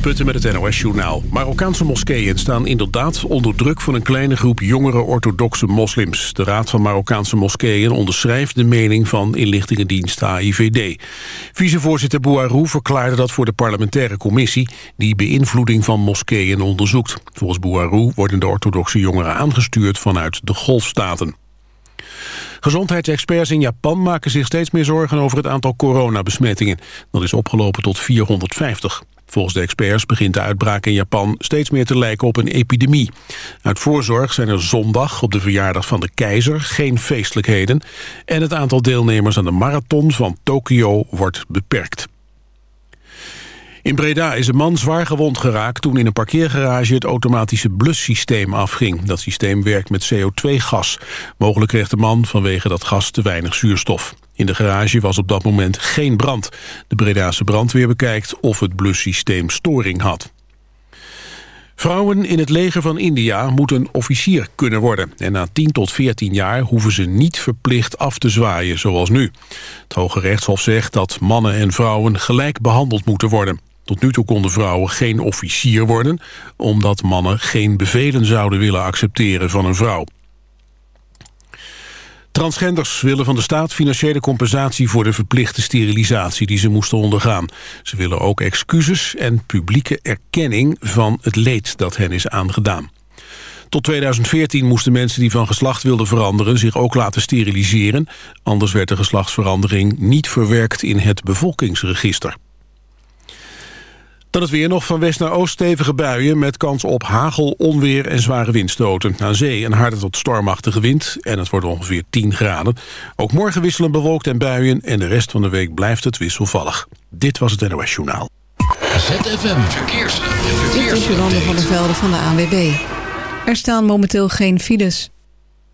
Putten met het NOS-journaal. Marokkaanse moskeeën staan inderdaad onder druk van een kleine groep jongere orthodoxe moslims. De Raad van Marokkaanse Moskeeën onderschrijft de mening van inlichtingendienst AIVD. Vicevoorzitter Bouarou verklaarde dat voor de parlementaire commissie die beïnvloeding van moskeeën onderzoekt. Volgens Bouarou worden de orthodoxe jongeren aangestuurd vanuit de golfstaten. Gezondheidsexperts in Japan maken zich steeds meer zorgen over het aantal coronabesmettingen. Dat is opgelopen tot 450. Volgens de experts begint de uitbraak in Japan steeds meer te lijken op een epidemie. Uit voorzorg zijn er zondag op de verjaardag van de keizer geen feestelijkheden... en het aantal deelnemers aan de marathon van Tokio wordt beperkt. In Breda is een man zwaar gewond geraakt toen in een parkeergarage het automatische blussysteem afging. Dat systeem werkt met CO2-gas. Mogelijk kreeg de man vanwege dat gas te weinig zuurstof. In de garage was op dat moment geen brand. De Bredaanse brandweer bekijkt of het blussysteem storing had. Vrouwen in het leger van India moeten officier kunnen worden. En na 10 tot 14 jaar hoeven ze niet verplicht af te zwaaien, zoals nu. Het Hoge Rechtshof zegt dat mannen en vrouwen gelijk behandeld moeten worden. Tot nu toe konden vrouwen geen officier worden... omdat mannen geen bevelen zouden willen accepteren van een vrouw. Transgenders willen van de staat financiële compensatie voor de verplichte sterilisatie die ze moesten ondergaan. Ze willen ook excuses en publieke erkenning van het leed dat hen is aangedaan. Tot 2014 moesten mensen die van geslacht wilden veranderen zich ook laten steriliseren. Anders werd de geslachtsverandering niet verwerkt in het bevolkingsregister. Dan het weer nog van west naar oost stevige buien... met kans op hagel, onweer en zware windstoten. Aan zee een harde tot stormachtige wind en het wordt ongeveer 10 graden. Ook morgen wisselen bewolkt en buien... en de rest van de week blijft het wisselvallig. Dit was het NOS Journaal. ZFM Verkeers. Dit is Jolande van der Velde van de ANWB. Er staan momenteel geen files.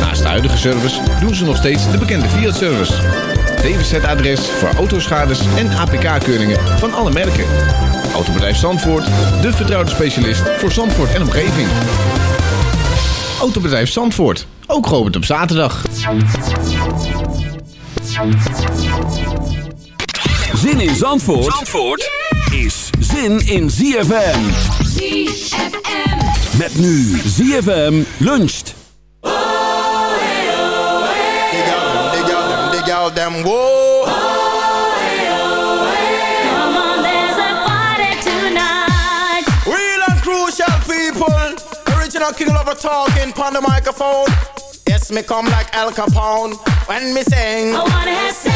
Naast de huidige service doen ze nog steeds de bekende Fiat-service. DWZ-adres voor autoschades en APK-keuringen van alle merken. Autobedrijf Zandvoort, de vertrouwde specialist voor Zandvoort en omgeving. Autobedrijf Zandvoort, ook geopend op zaterdag. Zin in Zandvoort, Zandvoort is zin in ZFM. ZFM. Met nu ZFM luncht. Them, whoa. Come on, there's a party tonight. Real and crucial people. Original king lover talking pon the microphone. Yes, me come like Al Capone when me sing. I wanna have sex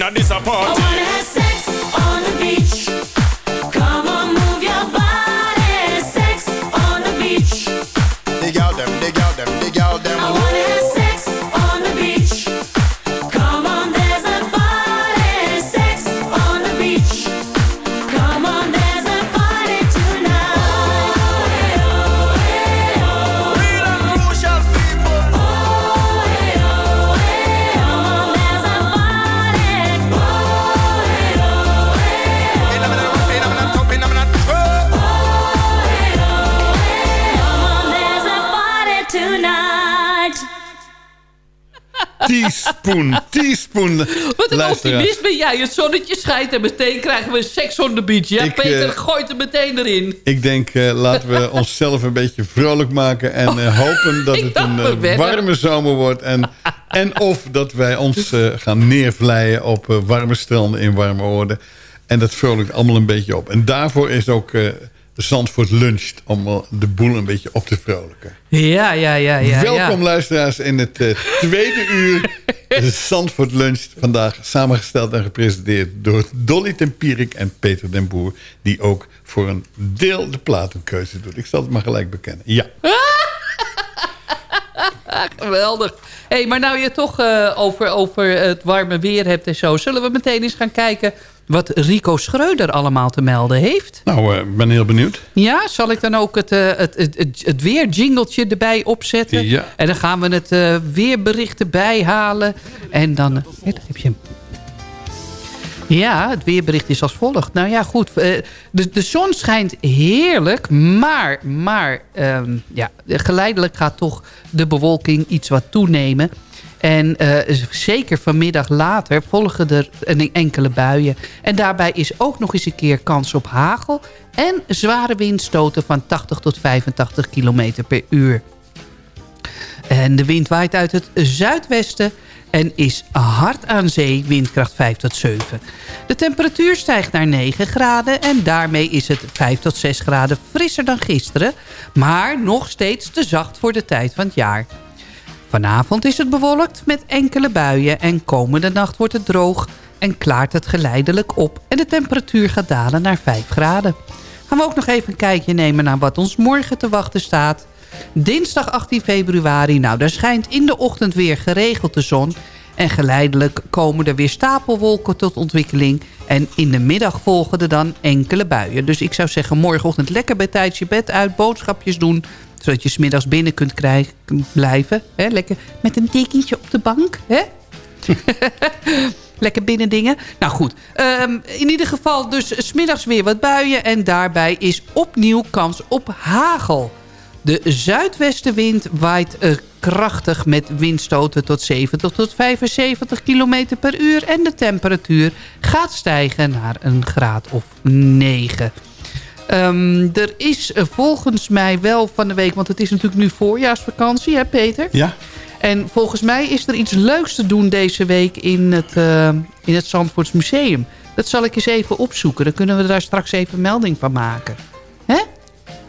inna this a Teaspoon, teaspoon. Wat een Luisteraars. optimist ben jij. Het zonnetje schijnt en meteen krijgen we seks on the beach. Ja, Ik, Peter eh, gooit er meteen erin. Ik denk, eh, laten we onszelf een beetje vrolijk maken... en eh, hopen dat het een eh, warme zomer wordt. En, en of dat wij ons eh, gaan neervlijen op eh, warme stranden in warme oorden. En dat vrolijkt allemaal een beetje op. En daarvoor is ook eh Zandvoort luncht... om eh, de boel een beetje op te vrolijken. Ja, ja, ja, ja. Welkom ja. luisteraars in het eh, tweede uur. Zandvoort Lunch. Vandaag samengesteld en gepresenteerd door Dolly Tempierik en Peter den Boer. Die ook voor een deel de platenkeuze doet. Ik zal het maar gelijk bekennen. Ja. Geweldig. Hey, maar nou je toch eh, over, over het warme weer hebt en zo... zullen we meteen eens gaan kijken wat Rico Schreuder allemaal te melden heeft? Nou, ik ben heel benieuwd. Ja, zal ik dan ook het, eh, het, het, het, het weerjingeltje erbij opzetten? Ja. En dan gaan we het eh, weerbericht erbij halen. En dan eh, heb je hem. Ja, het weerbericht is als volgt. Nou ja, goed. eh, de, de zon schijnt heerlijk. Maar, maar ehm, ja, geleidelijk gaat toch de bewolking iets wat toenemen. En eh, zeker vanmiddag later volgen er enkele buien. En daarbij is ook nog eens een keer kans op hagel... en zware windstoten van 80 tot 85 kilometer per uur. En de wind waait uit het zuidwesten en is hard aan zee, windkracht 5 tot 7. De temperatuur stijgt naar 9 graden en daarmee is het 5 tot 6 graden frisser dan gisteren. Maar nog steeds te zacht voor de tijd van het jaar. Vanavond is het bewolkt met enkele buien en komende nacht wordt het droog en klaart het geleidelijk op en de temperatuur gaat dalen naar 5 graden. Gaan we ook nog even een kijkje nemen naar wat ons morgen te wachten staat. Dinsdag 18 februari, nou daar schijnt in de ochtend weer geregeld de zon. En geleidelijk komen er weer stapelwolken tot ontwikkeling. En in de middag volgen er dan enkele buien. Dus ik zou zeggen morgenochtend lekker bij tijd je bed uit, boodschapjes doen. Zodat je smiddags binnen kunt krijgen, blijven. Hè? Lekker met een dekentje op de bank. Hè? Lekker binnen dingen. Nou goed, ehm, in ieder geval dus smiddags weer wat buien. En daarbij is opnieuw kans op hagel. De zuidwestenwind waait eh, krachtig met windstoten tot 70 tot 75 km per uur. En de temperatuur gaat stijgen naar een graad of 9. Ehm, er is eh, volgens mij wel van de week... want het is natuurlijk nu voorjaarsvakantie, hè Peter? Ja. En volgens mij is er iets leuks te doen deze week in het, uh, in het Zandvoorts Museum. Dat zal ik eens even opzoeken. Dan kunnen we daar straks even melding van maken. Hè?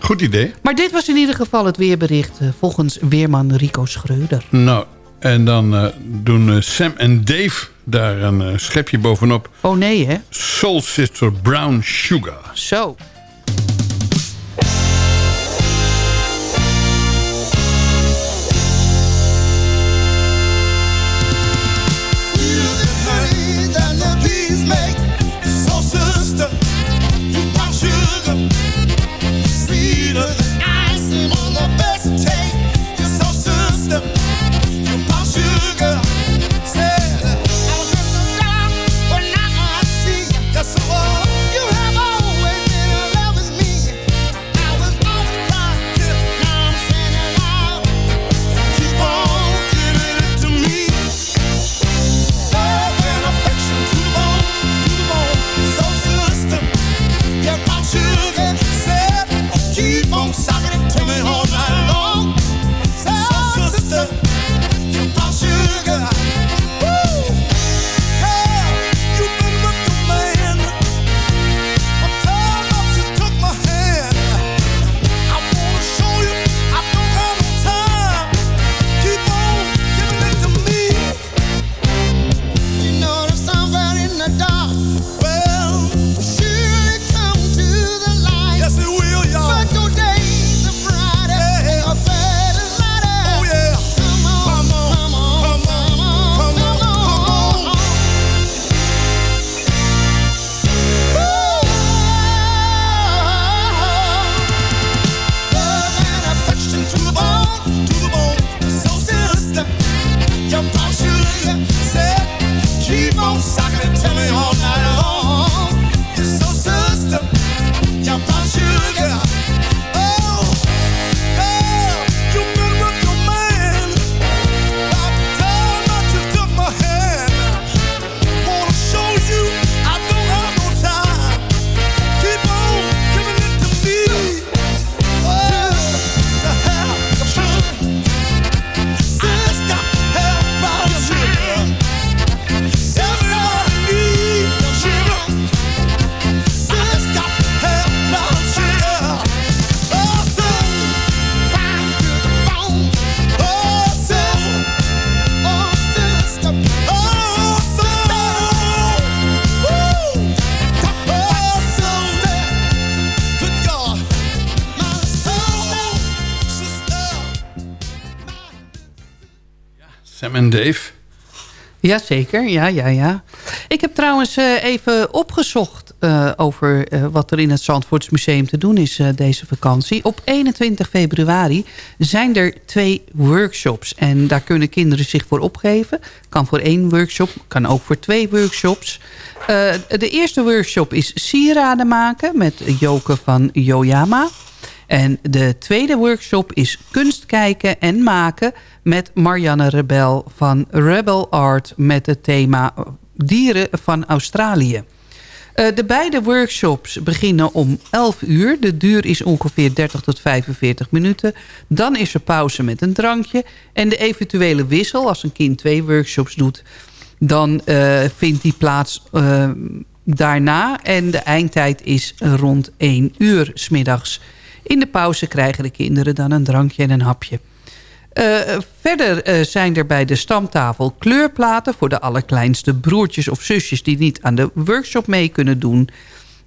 Goed idee. Maar dit was in ieder geval het weerbericht uh, volgens weerman Rico Schreuder. Nou, en dan uh, doen Sam en Dave daar een schepje bovenop. Oh nee, hè? Soul Sister Brown Sugar. Zo. Sam en Dave. Jazeker, ja, ja, ja. Ik heb trouwens eh, even opgezocht eh, over eh, wat er in het Zandvoortsmuseum te doen is deze vakantie. Op 21 februari zijn er twee workshops. En daar kunnen kinderen zich voor opgeven. Kan voor één workshop, kan ook voor twee workshops. De eerste workshop is sieraden maken met Joke van Yoyama. En de tweede workshop is kunst kijken en maken... met Marianne Rebel van Rebel Art... met het thema dieren van Australië. Eh, de beide workshops beginnen om 11 uur. De duur is ongeveer 30 tot 45 minuten. Dan is er pauze met een drankje. En de eventuele wissel, als een kind twee workshops doet... dan eh, vindt die plaats eh, daarna. En de eindtijd is rond 1 uur smiddags. In de pauze krijgen de kinderen dan een drankje en een hapje. Eh, verder eh, zijn er bij de stamtafel kleurplaten... voor de allerkleinste broertjes of zusjes... die niet aan de workshop mee kunnen doen.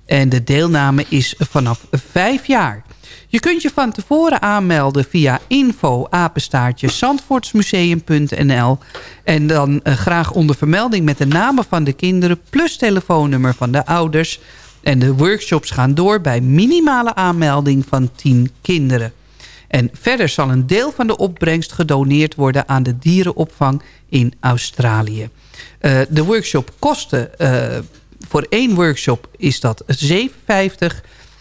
En de deelname is vanaf vijf jaar. Je kunt je van tevoren aanmelden via info en dan eh, graag onder vermelding met de namen van de kinderen... plus telefoonnummer van de ouders. En de workshops gaan door bij minimale aanmelding van 10 kinderen. En verder zal een deel van de opbrengst gedoneerd worden... aan de dierenopvang in Australië. Eh, de workshop kosten... eh, voor één workshop is dat 7,50...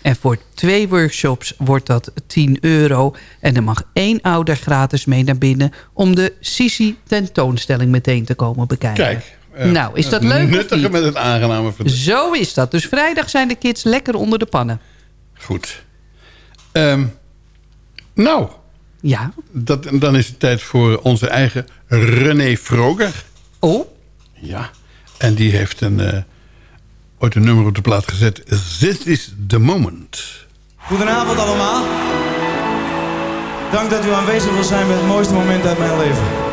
En voor twee workshops wordt dat 10 euro. En er mag één ouder gratis mee naar binnen... om de Sisi tentoonstelling meteen te komen bekijken. Kijk. Nou, is dat leuk of Nuttige niet? met het aangename van Zo is dat. Dus vrijdag zijn de kids lekker onder de pannen. Goed. Ehm, nou. Ja. Dat, dan is het tijd voor onze eigen René Vroger. Oh. Ja. En die heeft een, eh, ooit een nummer op de plaat gezet. This is the moment. Goedenavond allemaal. Dank dat u aanwezig wil zijn bij het mooiste moment uit mijn leven.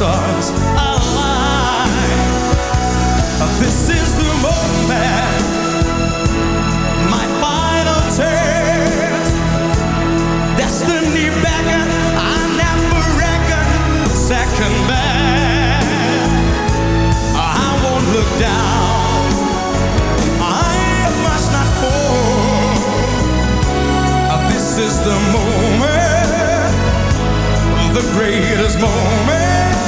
stars align. This is the moment, my final test. Destiny beckon, I never reckon second best. I won't look down. I must not fall. This is the moment, the greatest moment.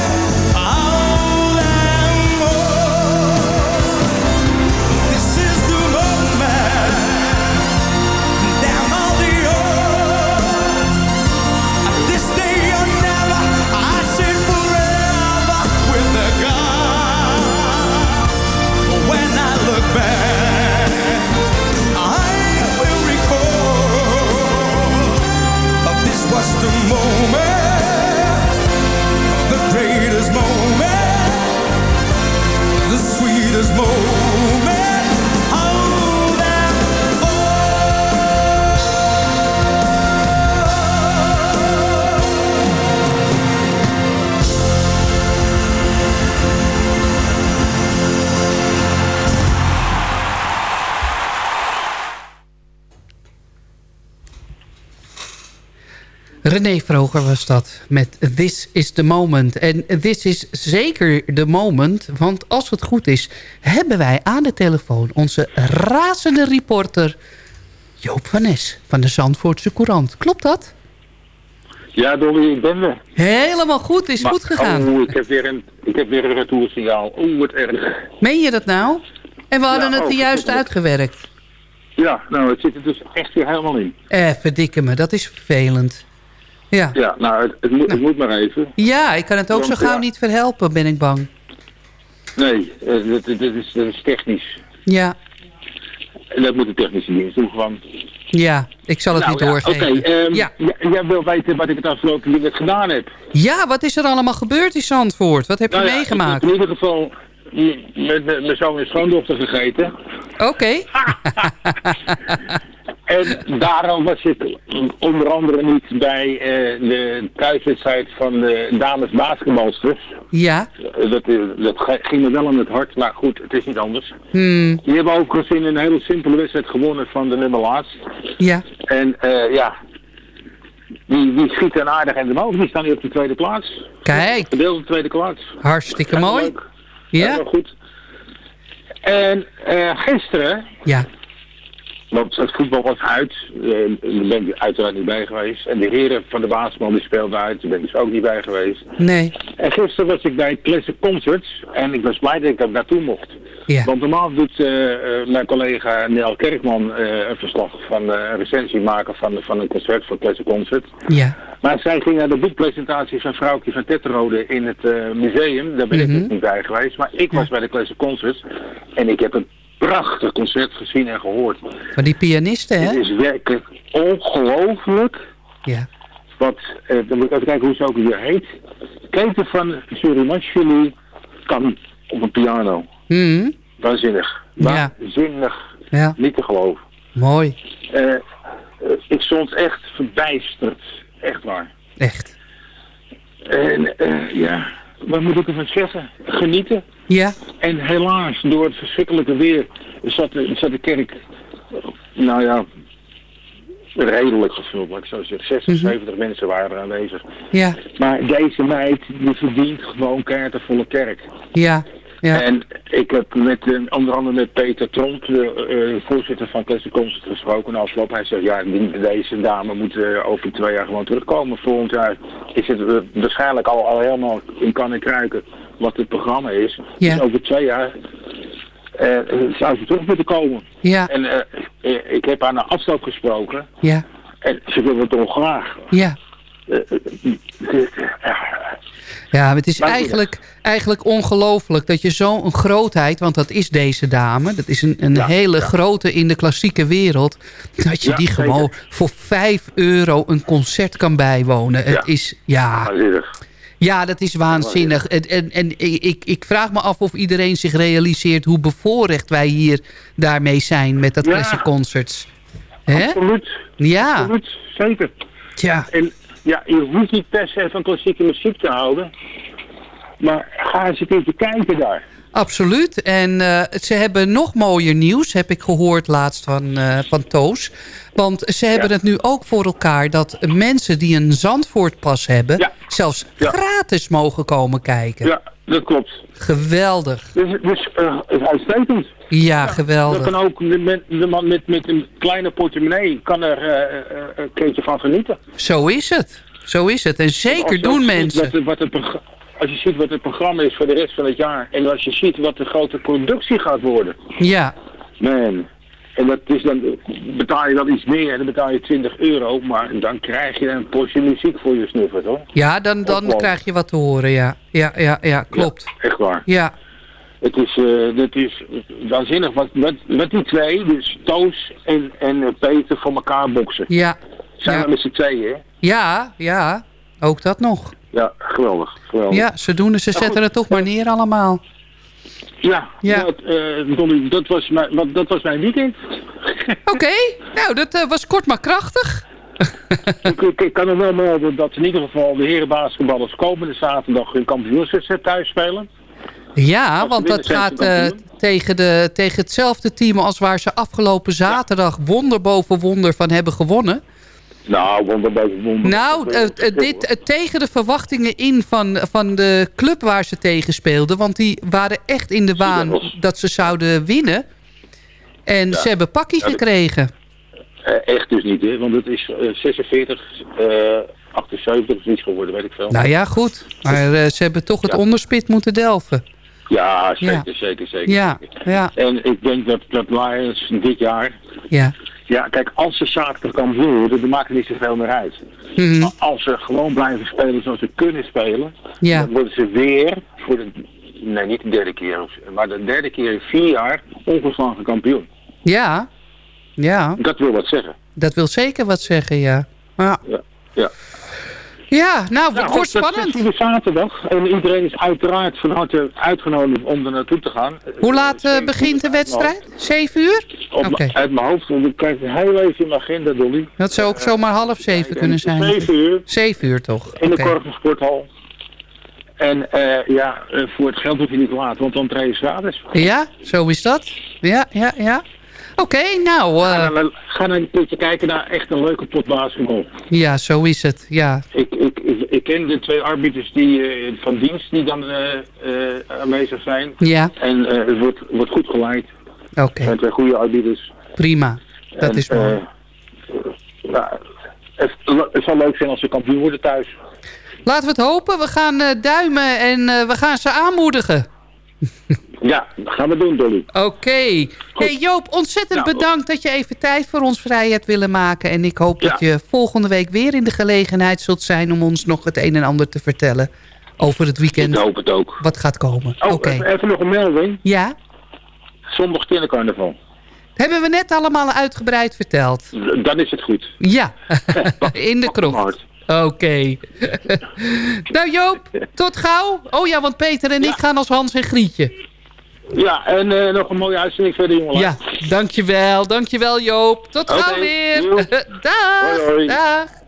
Sweetest moment. René Vroger was dat met This is the Moment. En this is zeker de moment, want als het goed is... hebben wij aan de telefoon onze razende reporter... Joop van Nes van de Zandvoortse Courant. Klopt dat? Ja, Dolly, ik ben er. Helemaal goed, is Maar- goed gegaan. Oh, ik heb weer een, ik heb weer een retoursignaal. Oeh, wat erg. Meen je dat nou? En we hadden Ja, het oh, er juist uitgewerkt. Ja, nou, het zit er dus echt weer helemaal in. Eh, verdikke me, dat is vervelend. Ja. Ja, nou, het, het, moet, het moet maar even. Ja, ik kan het ook Want, zo gauw ja. niet verhelpen, ben ik bang. Nee, eh, dat, is, dat is technisch. Ja, En dat moet de technische dienst doen gewoon. ja, ik zal het Nou, niet ja, doorgeven. Oké, ehm, ja. jij wil weten wat ik het afgelopen weekend gedaan heb. ja, wat is er allemaal gebeurd in Zandvoort? Wat heb je Nou meegemaakt? in ieder geval met met mijn zoon en schoondochter gegeten. Oké. En daarom was ik onder andere niet bij eh, de thuiswedstrijd van de dames basketbalsters. Ja. Dat, eh, dat ging me wel aan het hart, maar goed, het is niet anders. Hmm. Die hebben overigens in een hele simpele wedstrijd gewonnen van de nummer laatst. Ja. En eh, ja, die, die schieten aardig en de mogen. Die staan nu op de tweede plaats. Kijk. Gedeeld op de tweede plaats. Hartstikke mooi. leuk. Ja. Goed. En eh, gisteren, Ja. Want het voetbal was uit, eh, daar ben ik uiteraard niet bij geweest. En de heren van de basketbal die speelden uit, daar ben ik dus ook niet bij geweest. Nee. En gisteren was ik bij Classic Concerts en ik was blij dat ik daar naartoe mocht. Ja. Want normaal doet eh, eh, mijn collega Nel Kerkman een verslag van eh, een recensie maken van, van een concert van Classic Concert. Ja. Maar zij ging naar de boekpresentatie van Vrouwtje van Tetterode in het museum. Daar ben ik Mhm. dus niet bij geweest. Maar ik was bij de Classic Concerts en ik heb een prachtig concert gezien en gehoord. Van die pianisten, Het hè? is werkelijk ongelooflijk. Ja. Wat, eh, dan moet ik even kijken hoe ze ook weer heet. Keten van Surimashvili kan op een piano. Mhm. Waanzinnig. Waanzinnig. Ja. Niet te geloven. Mooi. Eh, eh, ik stond echt verbijsterd. Echt waar. Echt. En eh, ja, wat moet ik ervan zeggen? Genieten. Ja. En helaas, door het verschrikkelijke weer, zat de, zat de kerk, nou ja, redelijk gevuld, laat ik zo zeggen. 60, 70 mensen waren er aanwezig. Ja. Maar deze meid, die verdient gewoon kaartenvolle kerk. Ja. Ja. En ik heb met, eh, onder andere met Peter Tromp, de eh, voorzitter van Classic Concert, gesproken. En afgelopen hij zegt, ja, deze dame moet eh, over twee jaar gewoon terugkomen. Volgend jaar is het waarschijnlijk al, al helemaal in kan en kruiken wat het programma is. Ja. Dus over twee jaar eh, zou ze terug moeten komen. Ja. En ik heb haar na afstand gesproken. Ja. En ze wil het dolgraag. Ja. Ja, het is eigenlijk, eigenlijk ongelooflijk dat je zo'n grootheid... want dat is deze dame, dat is een, een hele grote in de klassieke wereld... dat je Ja, die zeker. gewoon voor 5 euro een concert kan bijwonen. Het is, ja... Ja, dat is waanzinnig. En, en, en ik, ik vraag me af of iedereen zich realiseert... hoe bevoorrecht wij hier daarmee zijn met dat Ja. Concerts. Absoluut. Ja. Absoluut, zeker. Ja. En ja, je hoeft niet per se van klassieke muziek te houden. Maar ga eens een keertje kijken daar. Absoluut. En eh, ze hebben nog mooier nieuws, heb ik gehoord laatst van, eh, van Toos. Want ze hebben het nu ook voor elkaar dat mensen die een Zandvoortpas hebben... zelfs gratis mogen komen kijken. Ja, dat klopt. Geweldig. Dus, dus is uitstekend. Ja, geweldig. kan ook met- met, met een kleine portemonnee kan er eh, eh, een keertje van genieten. Zo is het. Zo is het. En zeker doen ziet mensen. Wat, het- wat het progr- als je ziet wat het programma is voor de rest van het jaar. En als je ziet wat de grote productie gaat worden. Ja. Man. En dat is dan, betaal je wel iets meer dan betaal je 20 euro. Maar dan krijg je een portie muziek voor je snuffert hoor. Ja, dan, dan krijg je wat te horen, ja. Ja, ja, ja klopt. Echt waar. Ja. Het is, eh het is waanzinnig wat, wat, wat die twee, dus Toos en, en eh, Peter, voor elkaar boksen. Ja. Zijn Ja. we met z'n tweeën, hè? Ja, ja. Ook dat nog. Ja, geweldig. geweldig. Ja, ze doen het. Ze Nou, zetten goed. het toch maar neer allemaal. Ja, Ja. Dat, eh, dat, was mijn, dat was mijn weekend. Oké, nou, dat eh, was kort maar krachtig. ik, ik, ik kan er wel melden dat in ieder geval de herenbasketballers komende zaterdag hun kampioenswedstrijd thuis spelen. Ja, want dat gaat eh, tegen, de, tegen hetzelfde team als waar ze afgelopen zaterdag wonder boven wonder van hebben gewonnen. Nou. Nou, eh, eh, dit, eh, tegen de verwachtingen in van, van de club waar ze tegen speelden. Want die waren echt in de waan dat ze zouden winnen. En Ja. ze hebben pakkie Ja, gekregen. Echt dus niet, hè? Want het is eh, 46, eh 78 of iets geworden, weet ik veel. Nou ja, goed. Maar ze hebben toch het onderspit moeten delven. Ja, zeker, zeker, zeker. Ja, ja, En ik denk dat, dat Lions dit jaar... ja. Ja, kijk, als ze zaterdag kampioen worden, dan maakt het niet zoveel meer uit. Mhm. Maar als ze gewoon blijven spelen zoals ze kunnen spelen... Ja. dan worden ze weer voor de... Nee, niet de derde keer, maar de derde keer in vier jaar ongeslagen kampioen. Ja, ja. Dat wil wat zeggen. Dat wil zeker wat zeggen, ja. Ja, Ja, ja. Ja nou, het Nou, wordt is spannend. iedere zaterdag. En iedereen is uiteraard van harte uitgenodigd om er naartoe te gaan. Hoe laat eh, begint de wedstrijd? Zeven uur? Op. Uit mijn hoofd, want ik kijk heel even in mijn agenda, Dolly. Dat zou ook zomaar half zeven kunnen zijn. Zeven uur. Zeven uur toch? In de Oké. Korven Sporthal. En eh, ja, eh, voor het geld hoef je niet te laten, want dan je gratis. Ja, zo is dat. Ja, ja, ja. Oké, nou, eh, Ga, dan, ga dan een keertje kijken naar echt een leuke pot basketbal. ja, zo is het. Ja, Ik, ik, ik, ken de twee arbiters die, eh, van dienst die dan eh, aanwezig zijn. Ja. En het wordt, wordt goed geleid. oké. En twee goede arbiters. Prima. Dat En, is mooi. ja, het, het zal leuk zijn als ze kampioen worden thuis. Laten we het hopen. We gaan duimen en we gaan ze aanmoedigen. Ja, dat gaan we doen, Dolly. Oké. Hey Joop, ontzettend Nou, bedankt dat je even tijd voor ons vrij hebt willen maken. En ik hoop dat je volgende week weer in de gelegenheid zult zijn... om ons nog het een en ander te vertellen over het weekend. Ik hoop het ook. Wat gaat komen. Oh, Oké. even, even nog een melding. Ja? Zondag kindercarnaval. Hebben we net allemaal uitgebreid verteld. Dan is het goed. Ja, in de krocht. Oké. nou Joop, tot gauw. Oh ja, want Peter en ik gaan als Hans en Grietje. Ja, en eh, nog een mooie uitzending verder, jongen. Ja, dankjewel. Dankjewel Joop. Tot gauw Oké, weer. Dag. Hoi, hoi. Dag.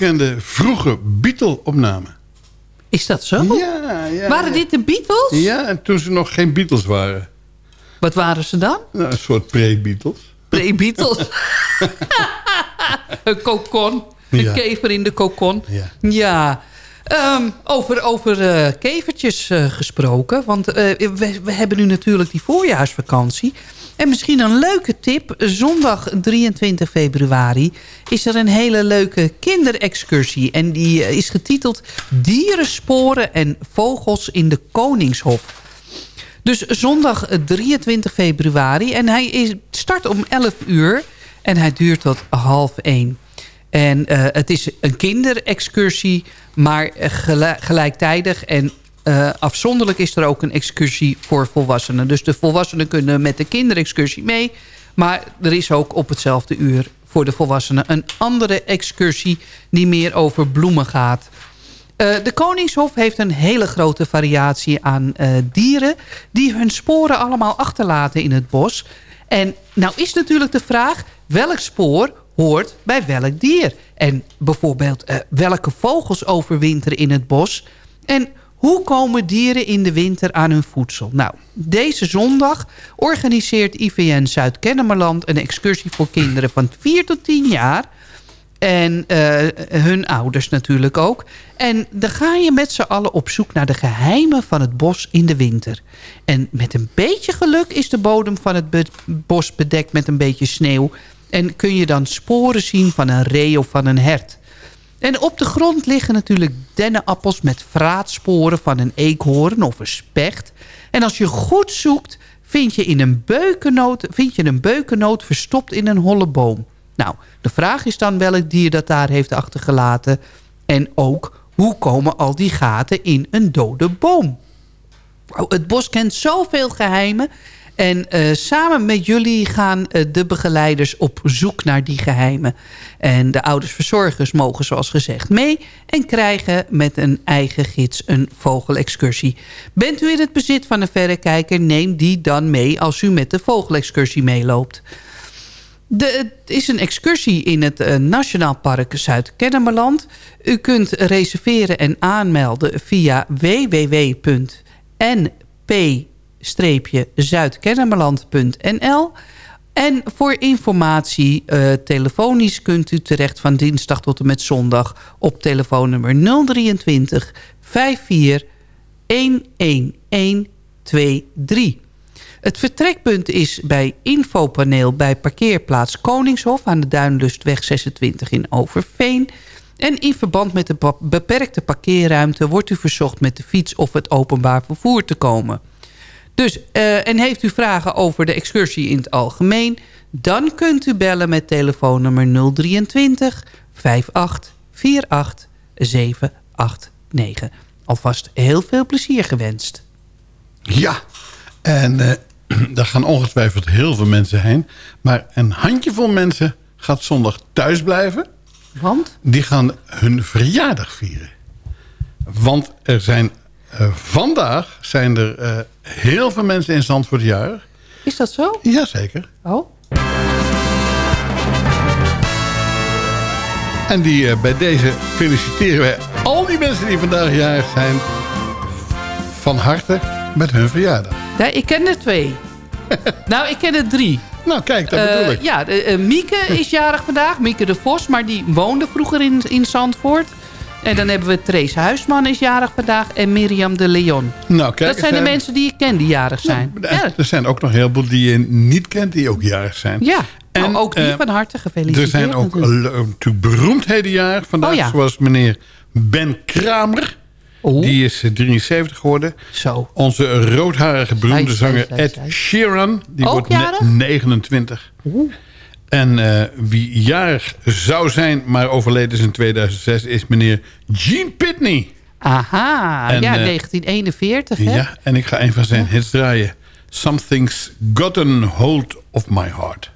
Onbekende vroege Beatle-opname. Is dat zo? Ja, ja. Waren dit de Beatles? Ja, en toen ze nog geen Beatles waren. Wat waren ze dan? Nou, een soort pre-Beatles. Pre-Beatles. een kokon. Een Ja. kever in de kokon. Ja. Ja. Ehm, over over eh, kevertjes eh, gesproken. Want eh, we, we hebben nu natuurlijk die voorjaarsvakantie. En misschien een leuke tip. Zondag 23 februari is er een hele leuke kinderexcursie. En die eh, is getiteld Dierensporen en vogels in de Koningshof. Dus zondag eh, 23 februari. En hij start om 11 uur. En hij duurt tot half 1. En eh, het is een kinderexcursie. Maar eh, gelijk- gelijktijdig en eh, afzonderlijk is er ook een excursie voor volwassenen. Dus de volwassenen kunnen met de kinderexcursie mee. Maar er is ook op hetzelfde uur voor de volwassenen... een andere excursie die meer over bloemen gaat. Eh, de Koningshof heeft een hele grote variatie aan eh, dieren... die hun sporen allemaal achterlaten in het bos. En nou is natuurlijk de vraag... welk spoor hoort bij welk dier? En bijvoorbeeld welke vogels overwinteren in het bos? En hoe komen dieren in de winter aan hun voedsel? Nou, deze zondag organiseert IVN Zuid-Kennemerland... een excursie voor kinderen van 4 tot 10 jaar... En eh, hun ouders natuurlijk ook. En dan ga je met z'n allen op zoek naar de geheimen van het bos in de winter. En met een beetje geluk is de bodem van het bos bedekt met een beetje sneeuw. En kun je dan sporen zien van een ree of van een hert. En op de grond liggen natuurlijk dennenappels met vraatsporen van een eekhoorn of een specht. En als je goed zoekt, vind je, in een beukennoot, vind je een beukennoot verstopt in een holle boom. Nou, de vraag is dan welk dier dat daar heeft achtergelaten. En ook, hoe komen al die gaten in een dode boom? Oh, het bos kent zoveel geheimen. En eh, samen met jullie gaan eh, de begeleiders op zoek naar die geheimen. En de ouders-verzorgers mogen zoals gezegd mee... en krijgen met een eigen gids een vogelexcursie. Bent u in het bezit van een verrekijker... neem die dan mee als u met de vogelexcursie meeloopt. De, het is een excursie in het eh, Nationaal Park Zuid-Kennemerland. U kunt reserveren en aanmelden via www.np-zuidkennemerland.nl en voor informatie eh, telefonisch kunt u terecht van dinsdag tot en met zondag... op telefoonnummer 023 54 111 Het vertrekpunt is bij Infopaneel bij parkeerplaats Koningshof... aan de Duinlustweg 26 in Overveen. En in verband met de beperkte parkeerruimte... wordt u verzocht met de fiets of het openbaar vervoer te komen. Dus, eh, en heeft u vragen over de excursie in het algemeen... dan kunt u bellen met telefoonnummer 023 58 48 789. Alvast heel veel plezier gewenst. Ja, en eh, daar gaan ongetwijfeld heel veel mensen heen. Maar een handjevol mensen gaat zondag thuis blijven. Want? Die gaan hun verjaardag vieren. Want er zijn eh, vandaag zijn er heel veel mensen in Zandvoort jarig. Is dat zo? Jazeker. Oh. En die, eh, bij deze feliciteren wij al die mensen die vandaag jarig zijn... van harte met hun verjaardag. Ja, ik ken er twee. nou, ik ken er drie. Nou, kijk, dat Eh, bedoel ik. Ja, eh, Mieke is jarig vandaag. Mieke de Vos, maar die woonde vroeger in, in Zandvoort. En dan hebben we Trace Huisman is jarig vandaag. En Mirjam de Leon. Nou, kijk, dat zijn de eh, mensen die ik ken die jarig zijn. En Er zijn ook nog heel veel die je niet kent die ook jarig zijn. Ja, nou, ook die eh, van harte gefeliciteerd. Er zijn ook natuurlijk. eh, beroemdheden jarig vandaag. Oh ja. Zoals meneer Ben Kramer. Die is eh, 73 geworden. Zo. Onze roodharige beroemde zanger Ed. Sheeran. Die Ook wordt jarig? 29. En eh, wie jarig zou zijn, maar overleden is in 2006... is meneer Gene Pitney. Aha, En, ja, eh, 1941 hè? Ja, en ik ga een van zijn hits draaien. Something's gotten hold of my heart.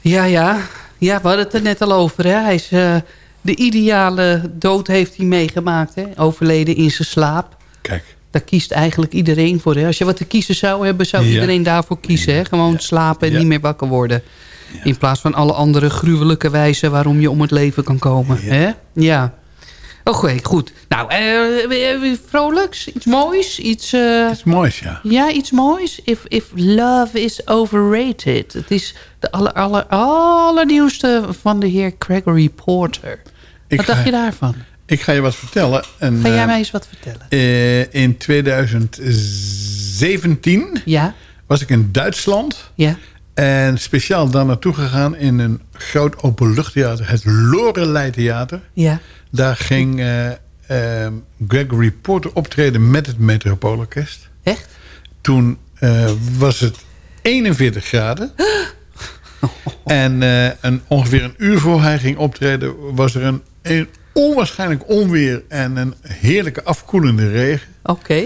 Ja, ja. Ja, we hadden het er net al over. Hè? Hij is, eh, de ideale dood heeft hij meegemaakt. Hè? Overleden in zijn slaap. Kijk. Daar kiest eigenlijk iedereen voor. Hè? Als je wat te kiezen zou hebben, zou Ja. iedereen daarvoor kiezen. Hè? Gewoon slapen en niet meer wakker worden. In plaats van alle andere gruwelijke wijzen waarom je om het leven kan komen. Hè? Ja. Oké, goed. Nou, eh, vrolijks? Iets moois? Iets, Iets moois, ja. ja, iets moois. If, if love is overrated. Het is de aller, aller, allernieuwste van de heer Gregory Porter. Ik wat dacht je daarvan? Ik ga je wat vertellen. En, Ga jij mij eens wat vertellen? in 2017 Ja? was ik in Duitsland. Ja. En speciaal daar naartoe gegaan in een groot openluchttheater. Het Lorelei Theater. Ja. Daar ging eh, eh, Gregory Porter optreden met het Metropoolorkest. Echt? Toen eh, was het 41 graden. En eh, een, ongeveer een uur voor hij ging optreden... was er een, een onwaarschijnlijk onweer en een heerlijke afkoelende regen. Oké.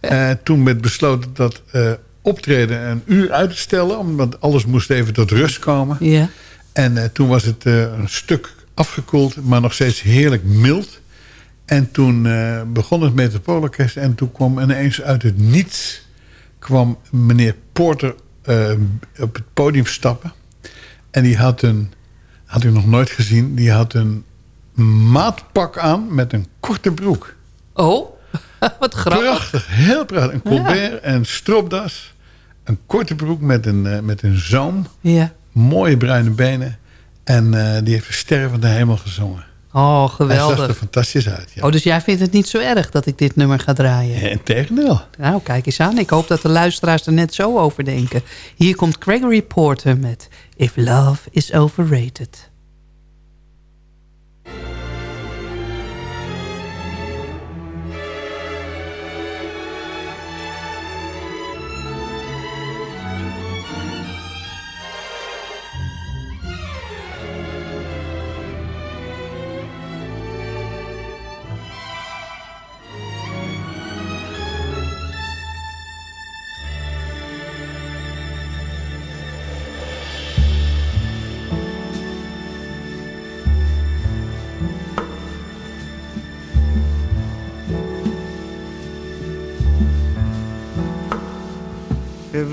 Eh, toen werd besloten dat optreden een uur uit te stellen... omdat alles moest even tot rust komen. Ja. En toen was het een stuk afgekoeld, maar nog steeds heerlijk mild. En toen eh, begon het Metropoolorkest en toen kwam ineens uit het niets... kwam meneer Porter eh, op het podium stappen. En die had een, had u nog nooit gezien, die had een maatpak aan met een korte broek. Oh, wat grappig. Prachtig, heel prachtig. Een colbert en stropdas. Een korte broek met een, eh, met een zoom. Ja. Mooie bruine benen. En eh, die heeft de sterren van de hemel gezongen. Oh, Hij zag er geweldig. fantastisch uit. Ja. Oh, dus jij vindt het niet zo erg dat ik dit nummer ga draaien? En tegendeel. Nou, kijk eens aan. Ik hoop dat de luisteraars er net zo over denken. Hier komt Gregory Porter met If Love is Overrated.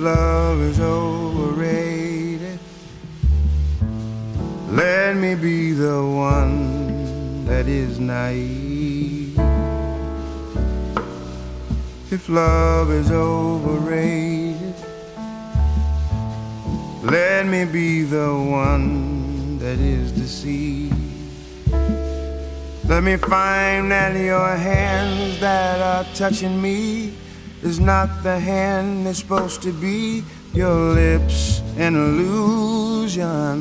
Love is overrated, let me be the one that is naive. If love is overrated, let me be the one that is deceived. Let me find that your hands that are touching me is not the hand that's supposed to be your lips an illusion.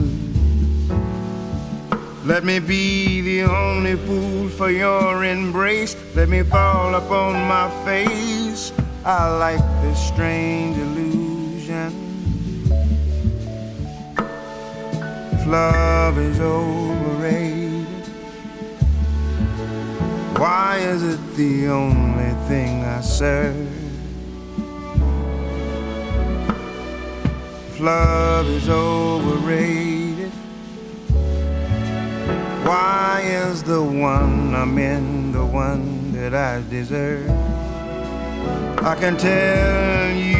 Let me be the only fool for your embrace. Let me fall upon my face. I like this strange illusion. If love is overrated, why is it the only thing I serve? Love is overrated, why is the one I'm in the one that I deserve? I can tell you,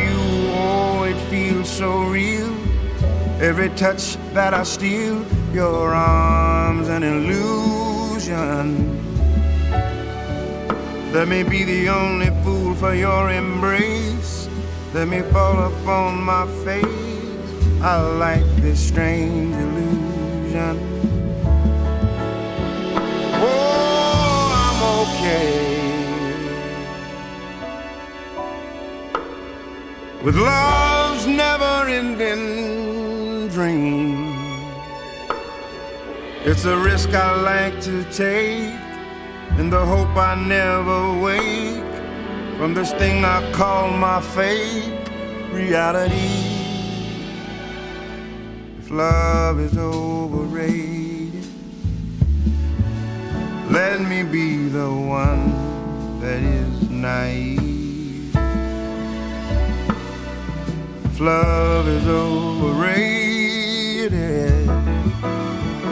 oh, it feels so real. Every touch that I steal, your arms an illusion. Let me be the only fool for your embrace. Let me fall upon my face. I like this strange illusion. Oh, I'm okay with love's never-ending dream. It's a risk I like to take, in the hope I never wake from this thing I call my fake reality. If love is overrated, let me be the one that is naive. If love is overrated.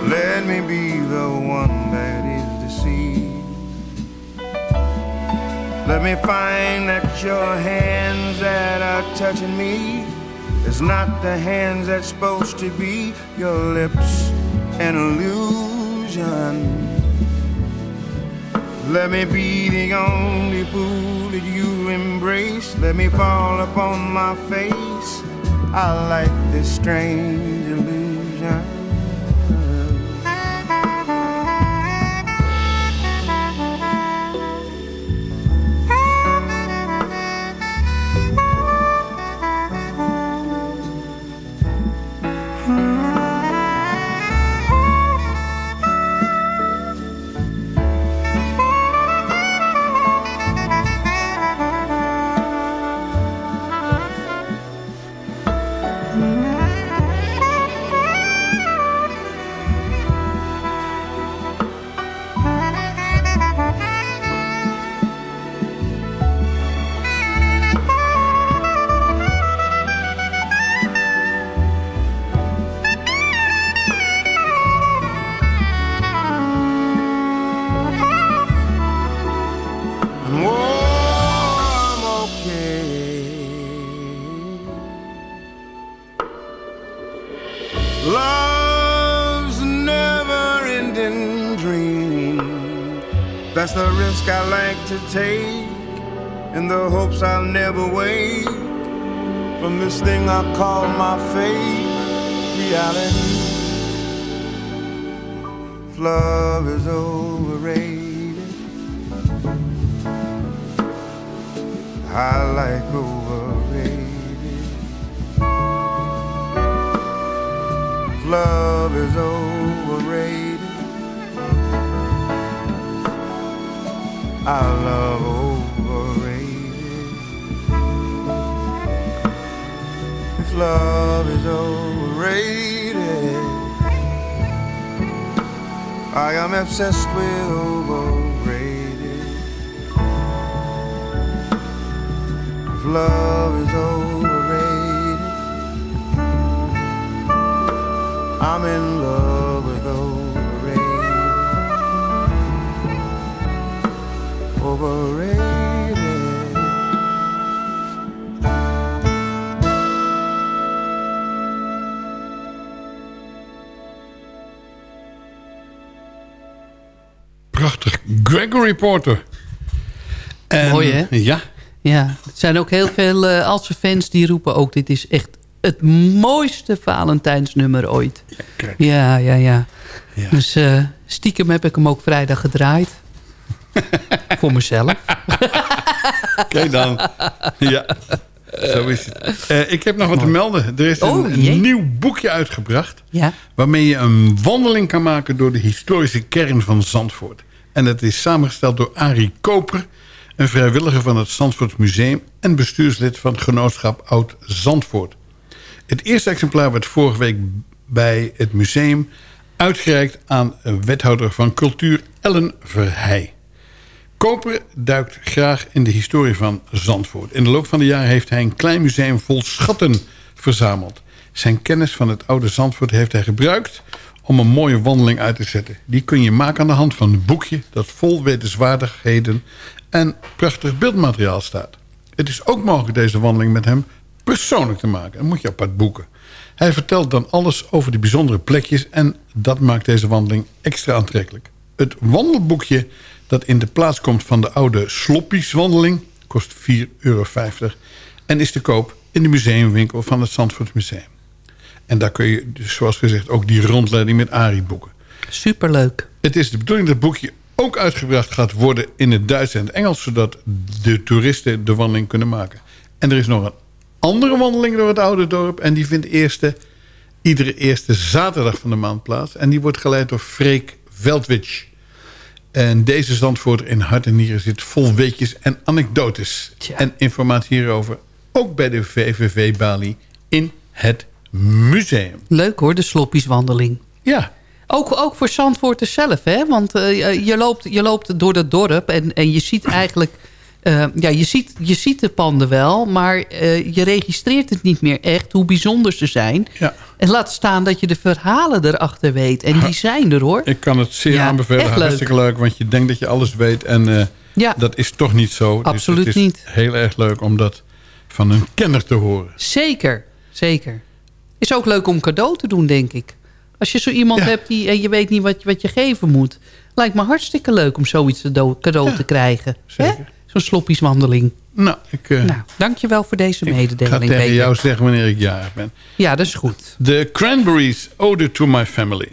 Let me be the one that is deceived. Let me find that your hands that are touching me is not the hands that's supposed to be your lips an illusion. Let me be the only fool that you embrace. Let me fall upon my face. I like this strange illusion. Risk I like to take, in the hopes I'll never wake from this thing I call my fate. Reality. Love is overrated. I like overrated. Love is overrated. I love overrated. If love is overrated. I am obsessed with overrated. If love is overrated, I'm in love Overrated. Prachtig. Gregory Porter. En- Mooi, hè? Ja. Ja, er zijn ook heel veel uh, fans die roepen ook... dit is echt het mooiste Valentijnsnummer ooit. Ja, ja, ja. Dus eh, stiekem heb ik hem ook vrijdag gedraaid. Voor mezelf. Kijk dan. Ja, zo is het. Eh, ik heb nog wat te melden. Er is een, Oh, een nieuw boekje uitgebracht... Ja. waarmee je een wandeling kan maken door de historische kern van Zandvoort. En dat is samengesteld door Arie Koper... een vrijwilliger van het Zandvoort Museum... en bestuurslid van het genootschap Oud Zandvoort. Het eerste exemplaar werd vorige week bij het museum... uitgereikt aan wethouder van cultuur Ellen Verheij. Koper duikt graag in de historie van Zandvoort. In de loop van de jaren heeft hij een klein museum vol schatten verzameld. Zijn kennis van het oude Zandvoort heeft hij gebruikt om een mooie wandeling uit te zetten. Die kun je maken aan de hand van een boekje dat vol wetenswaardigheden en prachtig beeldmateriaal staat. Het is ook mogelijk deze wandeling met hem persoonlijk te maken. Dat moet je apart boeken. Hij vertelt dan alles over de bijzondere plekjes... en dat maakt deze wandeling extra aantrekkelijk. Het wandelboekje dat in de plaats komt van de oude sloppieswandeling... kost 4,50 euro en is te koop in de museumwinkel van het Zandvoort Museum. En daar kun je, dus zoals gezegd, ook die rondleiding met Arie boeken. Superleuk. Het is de bedoeling dat het boekje ook uitgebracht gaat worden in het Duits en het Engels... zodat de toeristen de wandeling kunnen maken. En er is nog een andere wandeling door het oude dorp... en die vindt eerste, iedere eerste zaterdag van de maand plaats. En die wordt geleid door Freek Veldwitsch. En deze Zandvoort in hart en nieren zit vol weetjes en anekdotes. En informatie hierover ook bij de VVV Bali in het museum. Leuk hoor, de sloppieswandeling. Ja. Ook, ook voor Zandvoorters zelf, hè? Want eh, je, loopt, je loopt door het dorp en, en je ziet eigenlijk eh, ja, je ziet, je ziet de panden wel, maar eh, je registreert het niet meer echt hoe bijzonder ze zijn. Ja. En laat staan dat je de verhalen erachter weet. En die zijn er hoor. Ik kan het zeer Ja, aanbevelen. echt leuk. Hartstikke leuk, want je denkt dat je alles weet. En eh, Ja. dat is toch niet zo. Absoluut dus het is niet. heel erg leuk om dat van een kenner te horen. Zeker, zeker. Is ook leuk om cadeau te doen, denk ik. Als je zo iemand hebt die, en je weet niet wat, je- wat je geven moet. Lijkt me hartstikke leuk om zoiets cadeau, te krijgen. Hè? Zo'n sloppieswandeling. Nou, ik eh, Nou, dankjewel voor deze ga mededeling. tegen Peter. jou zeggen wanneer ik jarig ben. Ja, dat is goed. De Cranberries, Ode to My Family.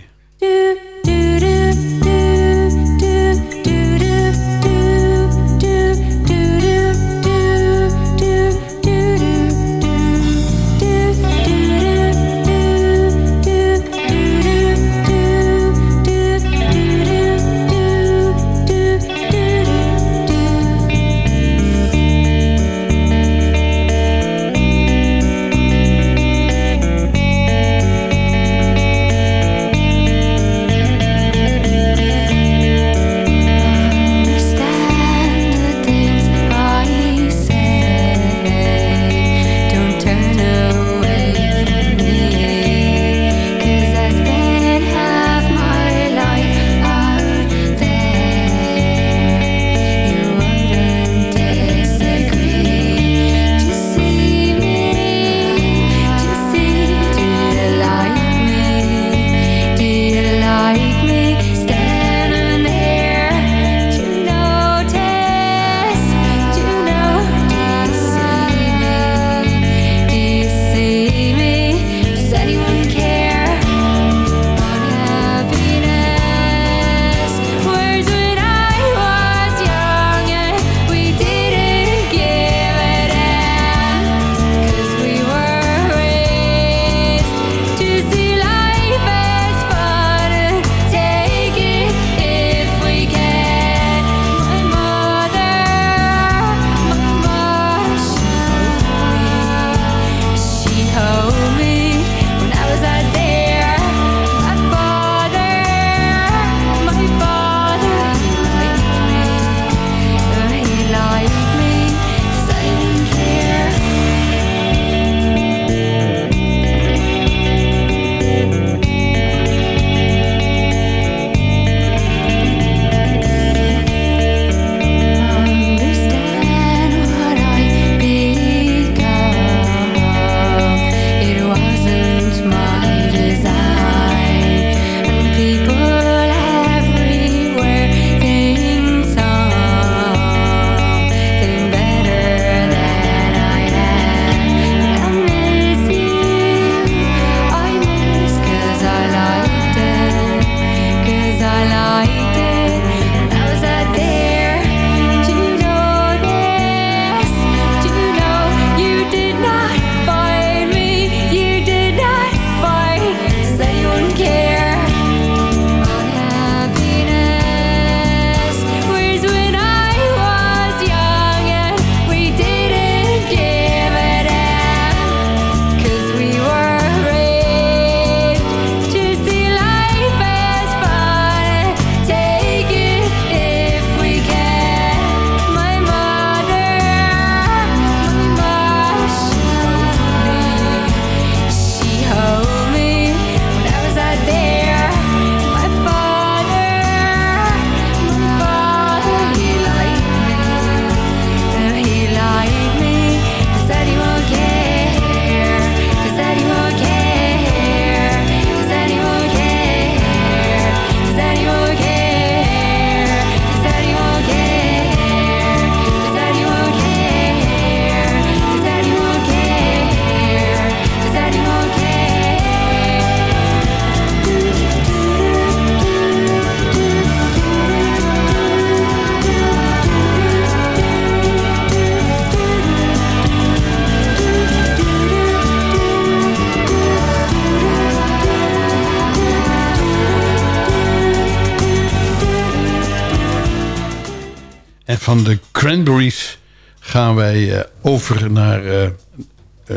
Gaan wij eh, over naar, eh, eh,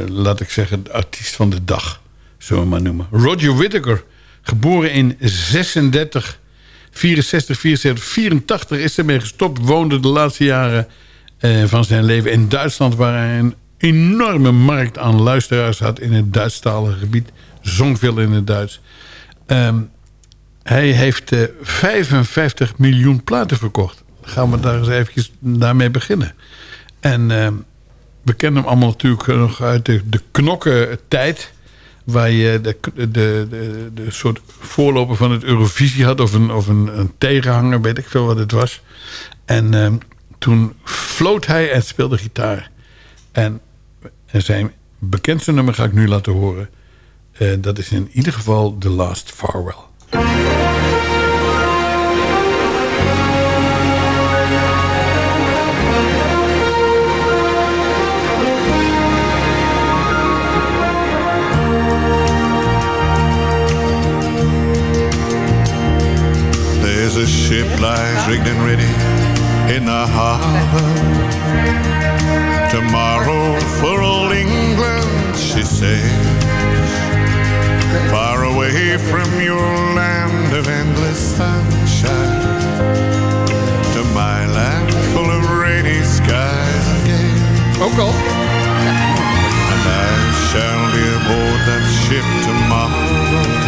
laat ik zeggen, de artiest van de dag. Zullen we maar noemen. Roger Whittaker, geboren in 36, 64, 74, 84 is ermee gestopt. Woonde de laatste jaren van zijn leven in Duitsland... waar hij een enorme markt aan luisteraars had in het Duitsstalige gebied. Zong veel in het Duits. Ehm, hij heeft eh, 55 miljoen platen verkocht. Gaan we daar eens eventjes daarmee beginnen. En ehm, we kennen hem allemaal natuurlijk nog uit de, de knokken tijd... waar je de, de, de, soort voorloper van het Eurovisie had... of een, of een, een tegenhanger, weet ik veel wat het was. En ehm, toen floot hij en speelde gitaar. En, en zijn bekendste nummer ga ik nu laten horen. Eh, dat is in ieder geval The Last Farewell. A ship lies rigged and ready in the harbor. Tomorrow for old England she sails. Far away from your land of endless sunshine. To my land full of rainy skies gales. Ook oh, al. And I shall be aboard that ship tomorrow.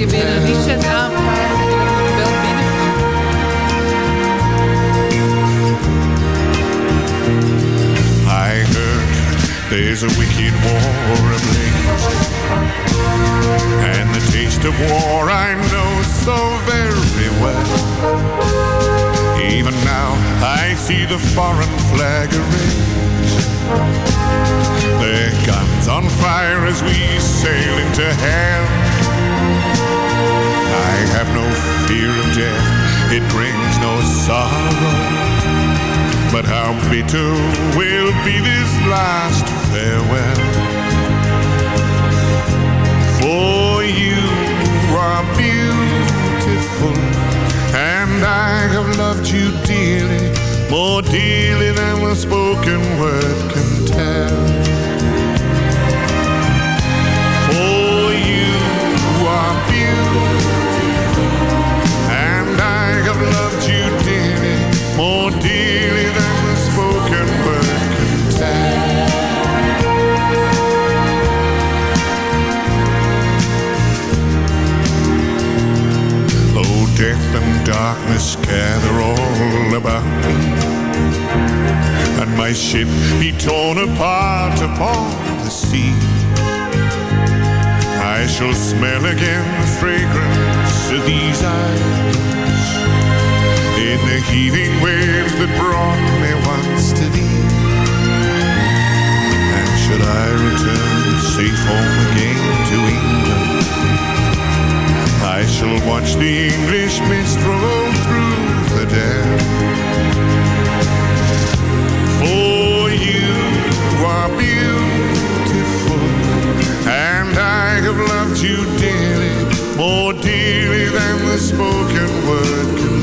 je weer een reset aanvragen? Bel binnen. I heard there's a wicked war ablaze, and the taste of war I know so very well. Even now I see the foreign flag erased, their guns on fire as we sail into hell. I have no fear of death, it brings no sorrow. But how bitter will be this last farewell. For you are beautiful, and I have loved you dearly, more dearly than the spoken word can tell. Death and darkness gather all about me, and my ship be torn apart upon the sea. I shall smell again the fragrance of these eyes in the heaving waves that brought me once to thee. And should I return safe home again to England, I shall watch the English mist roll through the dam. For you are beautiful, and I have loved you dearly, more dearly than the spoken word can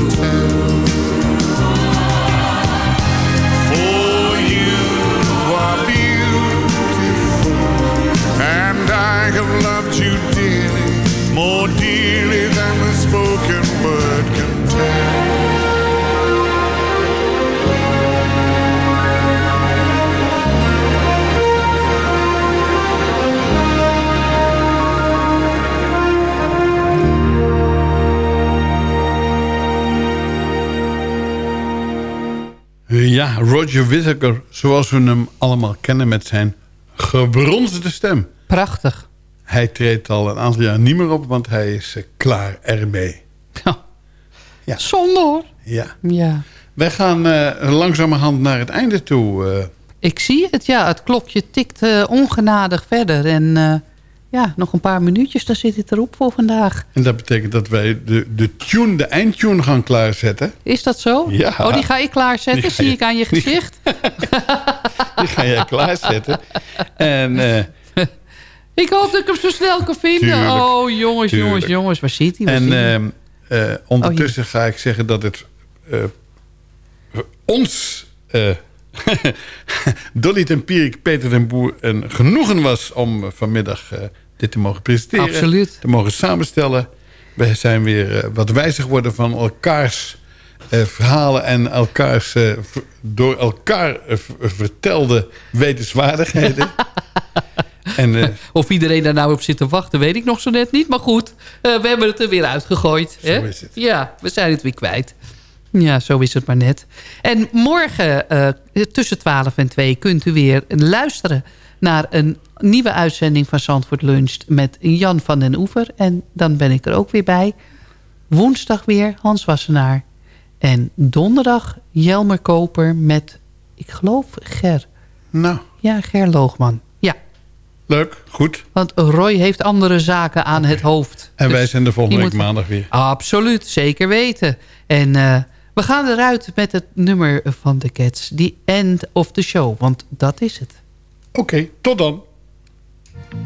Roger Whittaker, zoals we hem allemaal kennen met zijn gebronzde stem. Prachtig. Hij treedt al een aantal jaar niet meer op, want hij is eh, klaar ermee. Ja. Zonde hoor. Ja. Ja. Wij gaan eh, langzamerhand naar het einde toe. eh. Ik zie het, ja. Het klokje tikt ongenadig verder. En ja, nog een paar minuutjes, dan zit het erop voor vandaag. En dat betekent dat wij de, de tune, de eindtune gaan klaarzetten. Is dat zo? Ja. Oh, die ga ik klaarzetten, ga zie je- ik aan je gezicht. Die ga jij klaarzetten. En eh, Ik hoop dat ik hem zo snel kan vinden. Tuurlijk. Oh, jongens, Tuurlijk. jongens, jongens. Waar zit hij? Waar En ehm, eh, ondertussen ga ik zeggen dat het eh, ons, Dolly Tempierik, Peter den Boer, een genoegen was om eh, vanmiddag eh, dit te mogen presenteren. Absoluut. Te mogen samenstellen. We zijn weer eh, wat wijzer geworden van elkaars verhalen en elkaars door elkaar vertelde wetenswaardigheden. en, Of iedereen daar nou op zit te wachten, weet ik nog zo net niet. Maar goed, we hebben het er weer uitgegooid. Hè? is het. Ja, we zijn het weer kwijt. Ja, zo is het maar net. En morgen eh, tussen 12 en 2 kunt u weer luisteren... naar een nieuwe uitzending van Zandvoort Lunch... met Jan van den Oever. En dan ben ik er ook weer bij. Woensdag weer Hans Wassenaar. En donderdag Jelmer Koper met, ik geloof, Ger. Nou. Ja, Ger Loogman. Ja. Leuk, goed. Want Roy heeft andere zaken aan het hoofd. En wij Dus zijn de volgende week moet- maandag weer. Absoluut, zeker weten. En eh, we gaan eruit met het nummer van de Cats. The End of the Show, want dat is het. Oké, tot dan. I'd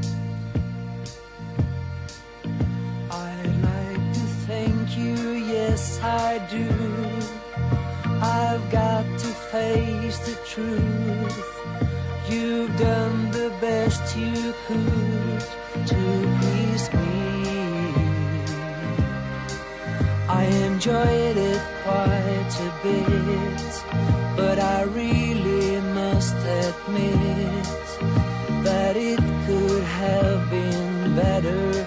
like to thank you, yes I do. I've got to face the truth. You've done the best you could to I enjoyed it quite a bit, but I really must admit that it could have been better